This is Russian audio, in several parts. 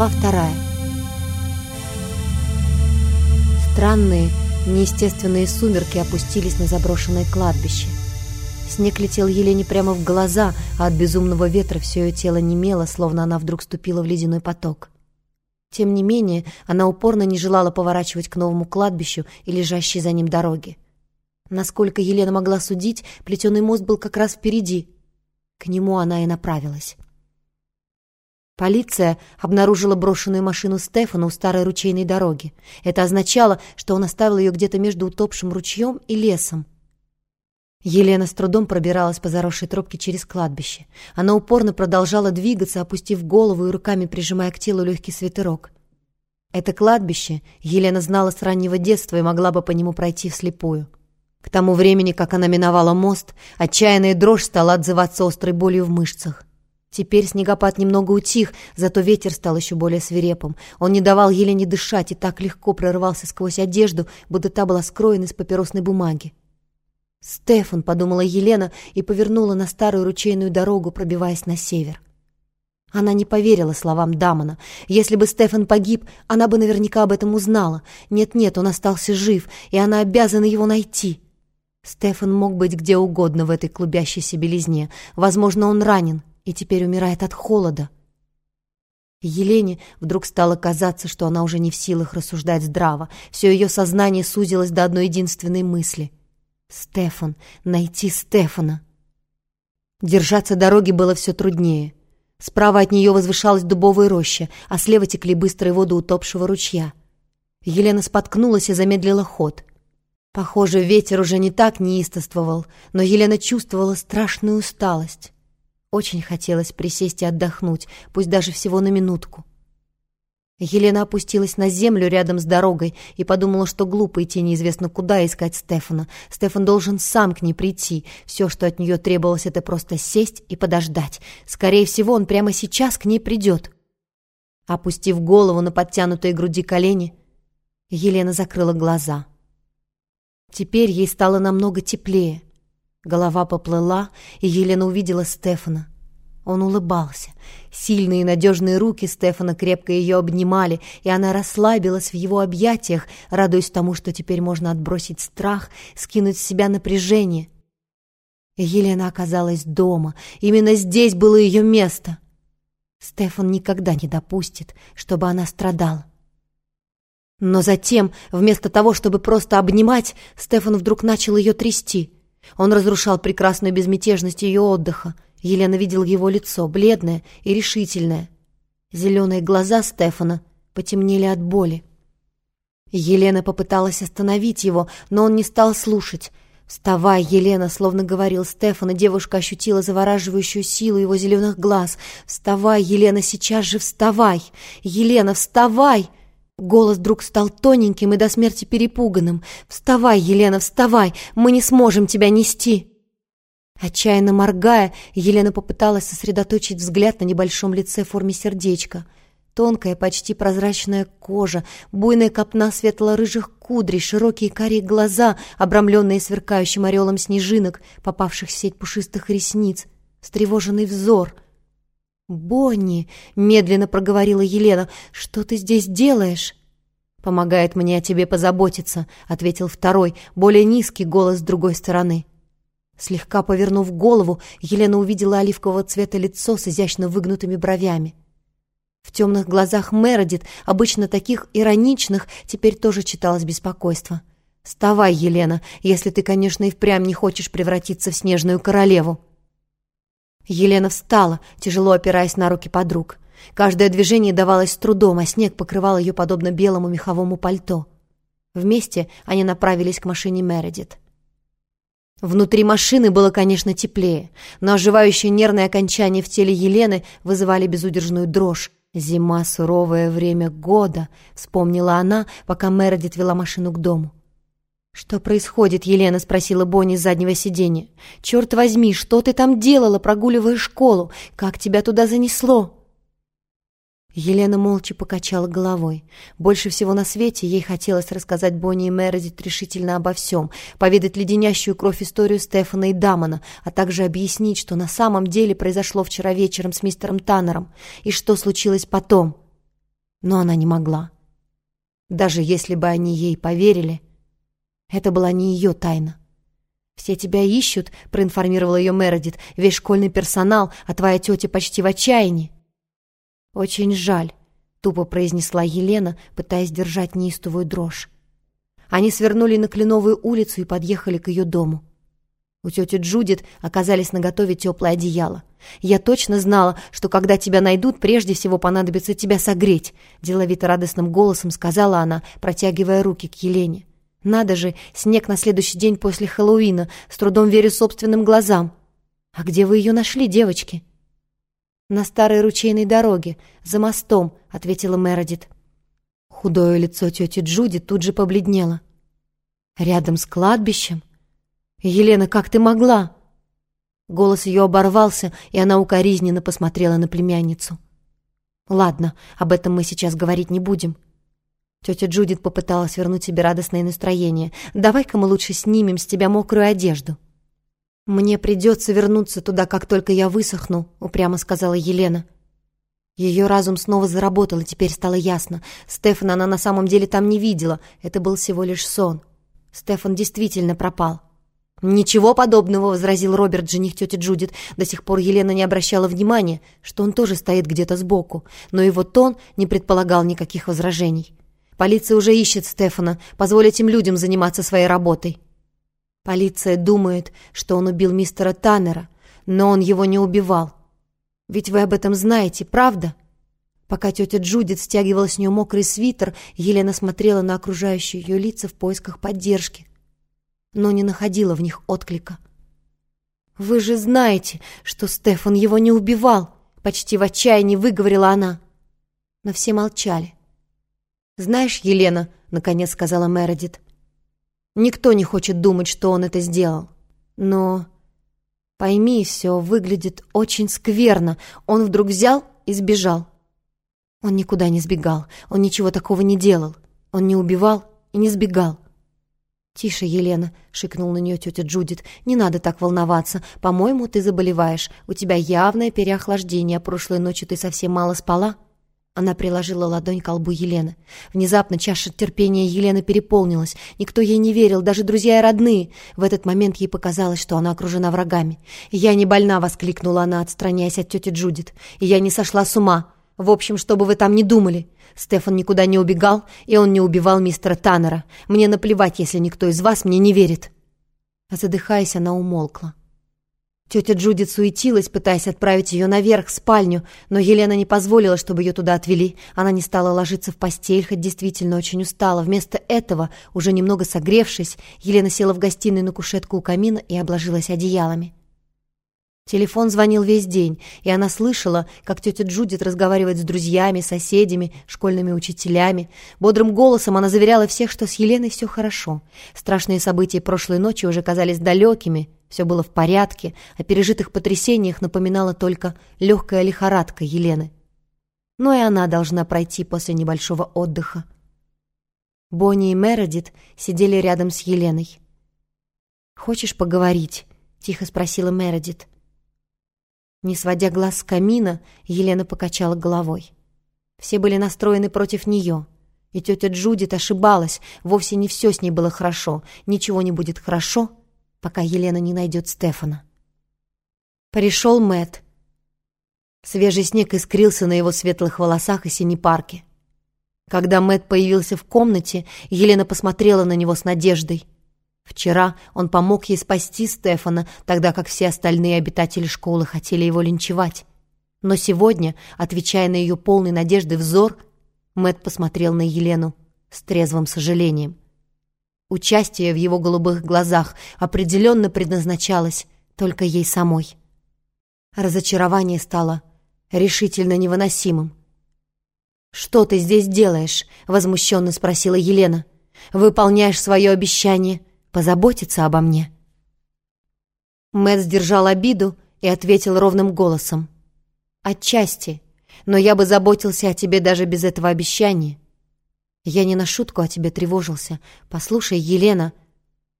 Глава вторая. Странные, неестественные сумерки опустились на заброшенное кладбище. Снег летел Елене прямо в глаза, а от безумного ветра все ее тело немело, словно она вдруг ступила в ледяной поток. Тем не менее, она упорно не желала поворачивать к новому кладбищу и лежащей за ним дороге. Насколько Елена могла судить, плетеный мост был как раз впереди. К нему она и направилась. Полиция обнаружила брошенную машину Стефана у старой ручейной дороги. Это означало, что он оставил ее где-то между утопшим ручьем и лесом. Елена с трудом пробиралась по заросшей тропке через кладбище. Она упорно продолжала двигаться, опустив голову и руками прижимая к телу легкий свитерок. Это кладбище Елена знала с раннего детства и могла бы по нему пройти вслепую. К тому времени, как она миновала мост, отчаянная дрожь стала отзываться острой болью в мышцах. Теперь снегопад немного утих, зато ветер стал еще более свирепым. Он не давал Елене дышать и так легко прорывался сквозь одежду, будто та была скроена из папиросной бумаги. «Стефан», — подумала Елена и повернула на старую ручейную дорогу, пробиваясь на север. Она не поверила словам Дамона. Если бы Стефан погиб, она бы наверняка об этом узнала. Нет-нет, он остался жив, и она обязана его найти. Стефан мог быть где угодно в этой клубящейся белизне. Возможно, он ранен, и теперь умирает от холода. Елене вдруг стало казаться, что она уже не в силах рассуждать здраво. Все ее сознание сузилось до одной единственной мысли. «Стефан! Найти Стефана!» Держаться дороги было все труднее. Справа от нее возвышалась дубовая роща, а слева текли быстрые воды утопшего ручья. Елена споткнулась и замедлила ход. Похоже, ветер уже не так неистовствовал, но Елена чувствовала страшную усталость. Очень хотелось присесть и отдохнуть, пусть даже всего на минутку. Елена опустилась на землю рядом с дорогой и подумала, что глупо идти неизвестно куда искать Стефана. Стефан должен сам к ней прийти. Все, что от нее требовалось, это просто сесть и подождать. Скорее всего, он прямо сейчас к ней придет. Опустив голову на подтянутые груди колени, Елена закрыла глаза. Теперь ей стало намного теплее. Голова поплыла, и Елена увидела Стефана. Он улыбался. Сильные и надежные руки Стефана крепко ее обнимали, и она расслабилась в его объятиях, радуясь тому, что теперь можно отбросить страх, скинуть с себя напряжение. Елена оказалась дома. Именно здесь было ее место. Стефан никогда не допустит, чтобы она страдала. Но затем, вместо того, чтобы просто обнимать, Стефан вдруг начал ее трясти — он разрушал прекрасную безмятежность ее отдыха. Елена видела его лицо, бледное и решительное. Зеленые глаза Стефана потемнели от боли. Елена попыталась остановить его, но он не стал слушать. «Вставай, Елена!» — словно говорил Стефан, и девушка ощутила завораживающую силу его зеленых глаз. «Вставай, Елена, сейчас же вставай! Елена, вставай!» Голос вдруг стал тоненьким и до смерти перепуганным. «Вставай, Елена, вставай! Мы не сможем тебя нести!» Отчаянно моргая, Елена попыталась сосредоточить взгляд на небольшом лице в форме сердечка. Тонкая, почти прозрачная кожа, буйная копна светло-рыжих кудрей, широкие карие глаза, обрамленные сверкающим орелом снежинок, попавших в сеть пушистых ресниц, встревоженный взор — «Бонни!» — медленно проговорила Елена. «Что ты здесь делаешь?» «Помогает мне о тебе позаботиться», — ответил второй, более низкий голос с другой стороны. Слегка повернув голову, Елена увидела оливкового цвета лицо с изящно выгнутыми бровями. В темных глазах Мередит, обычно таких ироничных, теперь тоже читалось беспокойство. «Вставай, Елена, если ты, конечно, и впрямь не хочешь превратиться в снежную королеву». Елена встала, тяжело опираясь на руки подруг. Каждое движение давалось с трудом, а снег покрывал ее подобно белому меховому пальто. Вместе они направились к машине Мередит. Внутри машины было, конечно, теплее, но оживающие нервные окончания в теле Елены вызывали безудержную дрожь. «Зима — суровое время года», — вспомнила она, пока Мередит вела машину к дому. «Что происходит?» — Елена спросила Бонни с заднего сиденья. «Черт возьми, что ты там делала, прогуливая школу? Как тебя туда занесло?» Елена молча покачала головой. Больше всего на свете ей хотелось рассказать Бонни и Мередит решительно обо всем, поведать леденящую кровь историю Стефана и Дамона, а также объяснить, что на самом деле произошло вчера вечером с мистером Таннером и что случилось потом. Но она не могла. Даже если бы они ей поверили, это была не ее тайна. «Все тебя ищут», — проинформировал ее Мередит, «весь школьный персонал, а твоя тетя почти в отчаянии». «Очень жаль», — тупо произнесла Елена, пытаясь держать неистовую дрожь. Они свернули на Кленовую улицу и подъехали к ее дому. У тети Джудит оказались наготове теплое одеяло. «Я точно знала, что когда тебя найдут, прежде всего понадобится тебя согреть», деловито радостным голосом сказала она, протягивая руки к Елене. Надо же, снег на следующий день после Хэллоуина, с трудом верю собственным глазам. А где вы ее нашли, девочки? На старой ручейной дороге, за мостом, ответила Мередит. Худое лицо тети Джуди тут же побледнело. Рядом с кладбищем? Елена, как ты могла? Голос ее оборвался, и она укоризненно посмотрела на племянницу. «Ладно, об этом мы сейчас говорить не будем. Тетя Джудит попыталась вернуть себе радостное настроение. «Давай-ка мы лучше снимем с тебя мокрую одежду». «Мне придется вернуться туда, как только я высохну», — упрямо сказала Елена. Ее разум снова заработал, и теперь стало ясно. Стефана она на самом деле там не видела. Это был всего лишь сон. Стефан действительно пропал. «Ничего подобного», — возразил Роберт, жених тети Джудит. До сих пор Елена не обращала внимания, что он тоже стоит где-то сбоку, но его тон не предполагал никаких возражений. Полиция уже ищет Стефана. Позволь этим людям заниматься своей работой. Полиция думает, что он убил мистера Таннера, но он его не убивал. Ведь вы об этом знаете, правда? Пока тетя Джудит стягивала с нее мокрый свитер, Елена смотрела на окружающие ее лица в поисках поддержки, но не находила в них отклика. «Вы же знаете, что Стефан его не убивал!» Почти в отчаянии выговорила она. Но все молчали. «Знаешь, Елена», — наконец сказала Мередит, «никто не хочет думать, что он это сделал. Но пойми, все выглядит очень скверно. Он вдруг взял и сбежал. Он никуда не сбегал, он ничего такого не делал. Он не убивал и не сбегал. «Тише, Елена», — шикнул на нее тетя Джудит. «Не надо так волноваться. По-моему, ты заболеваешь. У тебя явное переохлаждение. Прошлой ночью ты совсем мало спала». Она приложила ладонь к колбу Елены. Внезапно чаша терпения Елены переполнилась. Никто ей не верил, даже друзья и родные. В этот момент ей показалось, что она окружена врагами. «Я не больна!» — воскликнула она, отстраняясь от тети Джудит. «И я не сошла с ума. В общем, что бы вы там ни думали. Стефан никуда не убегал, и он не убивал мистера Таннера. Мне наплевать, если никто из вас мне не верит». Задыхаясь, она умолкла. Тетя Джудит суетилась, пытаясь отправить ее наверх, в спальню, но Елена не позволила, чтобы ее туда отвели. Она не стала ложиться в постель, хоть действительно очень устала. Вместо этого, уже немного согревшись, Елена села в гостиной на кушетку у камина и обложилась одеялами. Телефон звонил весь день, и она слышала, как тетя Джудит разговаривает с друзьями, соседями, школьными учителями. Бодрым голосом она заверяла всех, что с Еленой все хорошо. Страшные события прошлой ночи уже казались далекими, все было в порядке, о пережитых потрясениях напоминала только легкая лихорадка Елены. Но и она должна пройти после небольшого отдыха. Бонни и Мередит сидели рядом с Еленой. «Хочешь поговорить?» — тихо спросила Мередит. Не сводя глаз с камина, Елена покачала головой. Все были настроены против нее. И тетя Джудит ошибалась, вовсе не все с ней было хорошо. Ничего не будет хорошо, пока Елена не найдет Стефана. Пришел Мэт. Свежий снег искрился на его светлых волосах и синей парке. Когда Мэт появился в комнате, Елена посмотрела на него с надеждой. Вчера он помог ей спасти Стефана, тогда как все остальные обитатели школы хотели его линчевать. Но сегодня, отвечая на ее полный надежды взор, Мэт посмотрел на Елену с трезвым сожалением. Участие в его голубых глазах определенно предназначалось только ей самой. Разочарование стало решительно невыносимым. «Что ты здесь делаешь?» — возмущенно спросила Елена. «Выполняешь свое обещание позаботиться обо мне». Мэтт сдержал обиду и ответил ровным голосом. «Отчасти, но я бы заботился о тебе даже без этого обещания. Я не на шутку о тебе тревожился. Послушай, Елена...»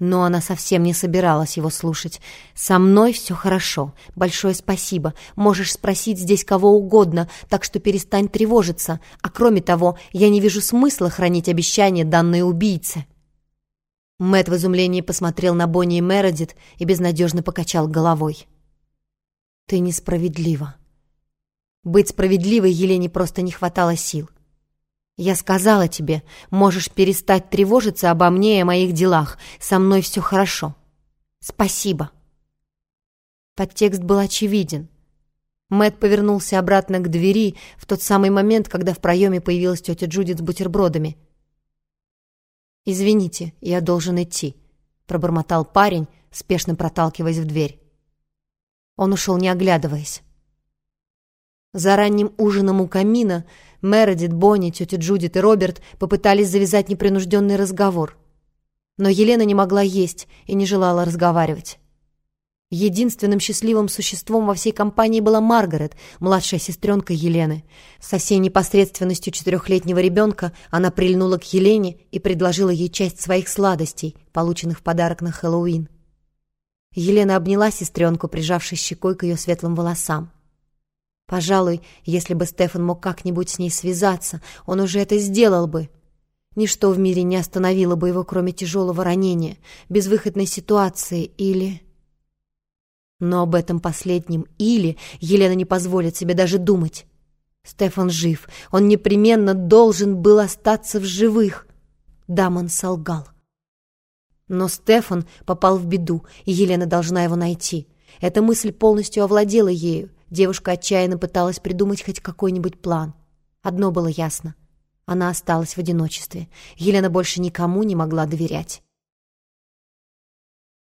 Но она совсем не собиралась его слушать. «Со мной все хорошо. Большое спасибо. Можешь спросить здесь кого угодно, так что перестань тревожиться. А кроме того, я не вижу смысла хранить обещание, данное убийце». Мэт в изумлении посмотрел на Бонни и Мередит и безнадежно покачал головой. «Ты несправедлива». Быть справедливой Елене просто не хватало сил. «Я сказала тебе, можешь перестать тревожиться обо мне и о моих делах. Со мной все хорошо. Спасибо». Подтекст был очевиден. Мэт повернулся обратно к двери в тот самый момент, когда в проеме появилась тетя Джудит с бутербродами. «Извините, я должен идти», — пробормотал парень, спешно проталкиваясь в дверь. Он ушел, не оглядываясь. За ранним ужином у камина Мередит, Бонни, тетя Джудит и Роберт попытались завязать непринужденный разговор. Но Елена не могла есть и не желала разговаривать. Единственным счастливым существом во всей компании была Маргарет, младшая сестренка Елены. Со всей непосредственностью четырехлетнего ребенка она прильнула к Елене и предложила ей часть своих сладостей, полученных в подарок на Хэллоуин. Елена обняла сестренку, прижавшись щекой к ее светлым волосам. Пожалуй, если бы Стефан мог как-нибудь с ней связаться, он уже это сделал бы. Ничто в мире не остановило бы его, кроме тяжелого ранения, безвыходной ситуации или... Но об этом последнем «или» Елена не позволит себе даже думать. Стефан жив, он непременно должен был остаться в живых. Дамон солгал. Но Стефан попал в беду, и Елена должна его найти. Эта мысль полностью овладела ею. Девушка отчаянно пыталась придумать хоть какой-нибудь план. Одно было ясно. Она осталась в одиночестве. Елена больше никому не могла доверять.